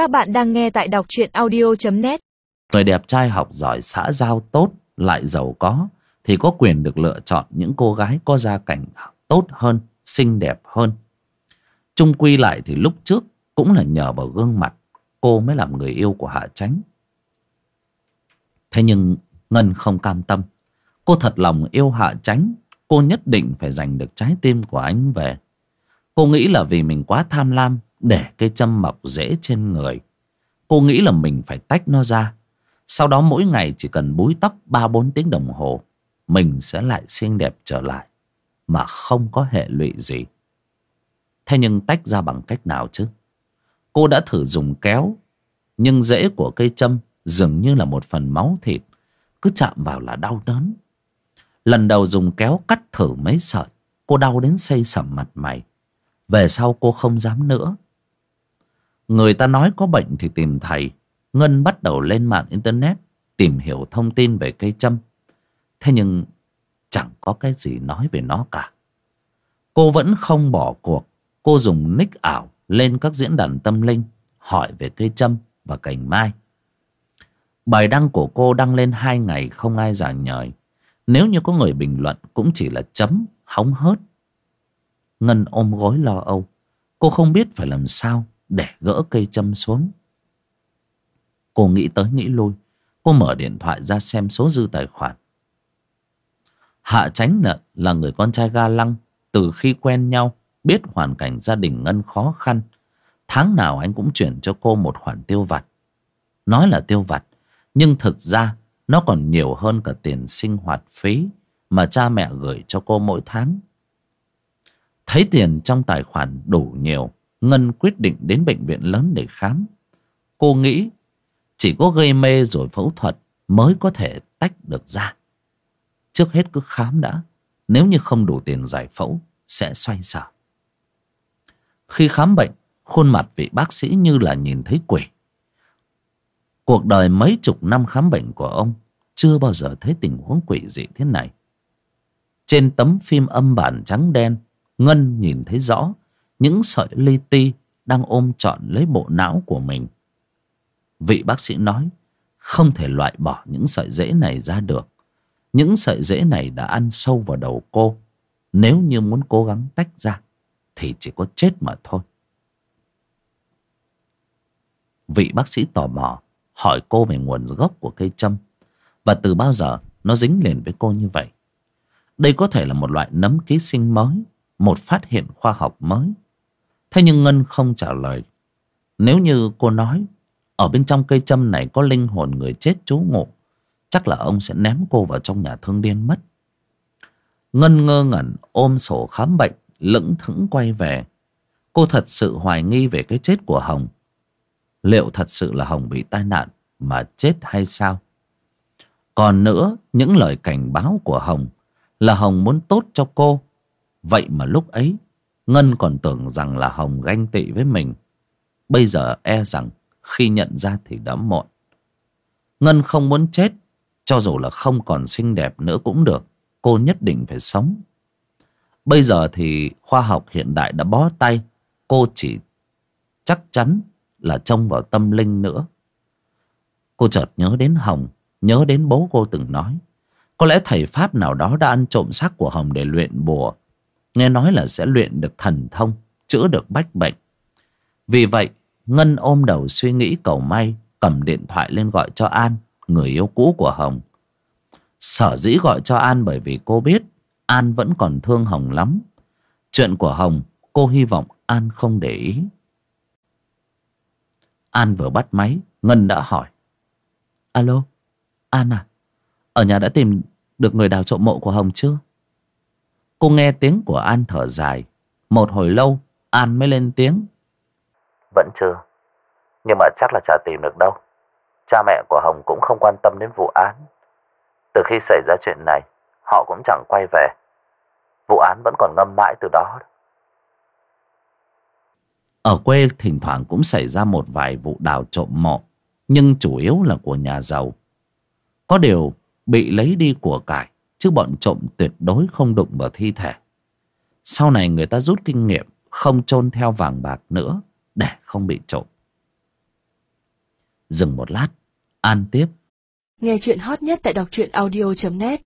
Các bạn đang nghe tại đọc truyện audio.net Người đẹp trai học giỏi xã giao tốt lại giàu có thì có quyền được lựa chọn những cô gái có gia cảnh tốt hơn, xinh đẹp hơn. Trung quy lại thì lúc trước cũng là nhờ vào gương mặt cô mới làm người yêu của Hạ Chánh. Thế nhưng Ngân không cam tâm. Cô thật lòng yêu Hạ Chánh, cô nhất định phải giành được trái tim của anh về. Cô nghĩ là vì mình quá tham lam để cây châm mọc rễ trên người. Cô nghĩ là mình phải tách nó ra. Sau đó mỗi ngày chỉ cần búi tóc 3-4 tiếng đồng hồ, mình sẽ lại xinh đẹp trở lại. Mà không có hệ lụy gì. Thế nhưng tách ra bằng cách nào chứ? Cô đã thử dùng kéo, nhưng rễ của cây châm dường như là một phần máu thịt. Cứ chạm vào là đau đớn. Lần đầu dùng kéo cắt thử mấy sợi, cô đau đến xây sẩm mặt mày. Về sau cô không dám nữa. Người ta nói có bệnh thì tìm thầy. Ngân bắt đầu lên mạng internet tìm hiểu thông tin về cây châm. Thế nhưng chẳng có cái gì nói về nó cả. Cô vẫn không bỏ cuộc. Cô dùng nick ảo lên các diễn đàn tâm linh hỏi về cây châm và cành mai. Bài đăng của cô đăng lên hai ngày không ai giả nhời. Nếu như có người bình luận cũng chỉ là chấm, hóng hớt. Ngân ôm gối lo âu. Cô không biết phải làm sao để gỡ cây châm xuống. Cô nghĩ tới nghĩ lui. Cô mở điện thoại ra xem số dư tài khoản. Hạ Chánh nợ là người con trai ga lăng. Từ khi quen nhau, biết hoàn cảnh gia đình Ngân khó khăn. Tháng nào anh cũng chuyển cho cô một khoản tiêu vặt. Nói là tiêu vặt, nhưng thực ra nó còn nhiều hơn cả tiền sinh hoạt phí mà cha mẹ gửi cho cô mỗi tháng. Thấy tiền trong tài khoản đủ nhiều, Ngân quyết định đến bệnh viện lớn để khám. Cô nghĩ chỉ có gây mê rồi phẫu thuật mới có thể tách được ra. Trước hết cứ khám đã, nếu như không đủ tiền giải phẫu sẽ xoay sở. Khi khám bệnh, khuôn mặt vị bác sĩ như là nhìn thấy quỷ. Cuộc đời mấy chục năm khám bệnh của ông chưa bao giờ thấy tình huống quỷ dị thế này. Trên tấm phim âm bản trắng đen, Ngân nhìn thấy rõ những sợi li ti đang ôm trọn lấy bộ não của mình. Vị bác sĩ nói không thể loại bỏ những sợi rễ này ra được. Những sợi rễ này đã ăn sâu vào đầu cô. Nếu như muốn cố gắng tách ra thì chỉ có chết mà thôi. Vị bác sĩ tò mò hỏi cô về nguồn gốc của cây châm và từ bao giờ nó dính liền với cô như vậy. Đây có thể là một loại nấm ký sinh mới, một phát hiện khoa học mới. Thế nhưng Ngân không trả lời. Nếu như cô nói ở bên trong cây châm này có linh hồn người chết trú ngụ, chắc là ông sẽ ném cô vào trong nhà thương điên mất. Ngân ngơ ngẩn ôm sổ khám bệnh, lững thững quay về. Cô thật sự hoài nghi về cái chết của Hồng. Liệu thật sự là Hồng bị tai nạn mà chết hay sao? Còn nữa, những lời cảnh báo của Hồng là Hồng muốn tốt cho cô. Vậy mà lúc ấy, Ngân còn tưởng rằng là Hồng ganh tị với mình. Bây giờ e rằng khi nhận ra thì đã muộn. Ngân không muốn chết, cho dù là không còn xinh đẹp nữa cũng được. Cô nhất định phải sống. Bây giờ thì khoa học hiện đại đã bó tay. Cô chỉ chắc chắn là trông vào tâm linh nữa. Cô chợt nhớ đến Hồng, nhớ đến bố cô từng nói. Có lẽ thầy Pháp nào đó đã ăn trộm xác của Hồng để luyện bùa. Nghe nói là sẽ luyện được thần thông, chữa được bách bệnh. Vì vậy, Ngân ôm đầu suy nghĩ cầu may, cầm điện thoại lên gọi cho An, người yêu cũ của Hồng. Sở dĩ gọi cho An bởi vì cô biết An vẫn còn thương Hồng lắm. Chuyện của Hồng, cô hy vọng An không để ý. An vừa bắt máy, Ngân đã hỏi. Alo, An à, ở nhà đã tìm được người đào trộm mộ của Hồng chưa? Cô nghe tiếng của An thở dài. Một hồi lâu, An mới lên tiếng. Vẫn chưa, nhưng mà chắc là chả tìm được đâu. Cha mẹ của Hồng cũng không quan tâm đến vụ án. Từ khi xảy ra chuyện này, họ cũng chẳng quay về. Vụ án vẫn còn ngâm mãi từ đó. Ở quê thỉnh thoảng cũng xảy ra một vài vụ đào trộm mộ, nhưng chủ yếu là của nhà giàu. Có điều bị lấy đi của cải, chứ bọn trộm tuyệt đối không đụng vào thi thể. Sau này người ta rút kinh nghiệm, không chôn theo vàng bạc nữa để không bị trộm. dừng một lát an tiếp Nghe chuyện hot nhất tại đọc truyện audio.net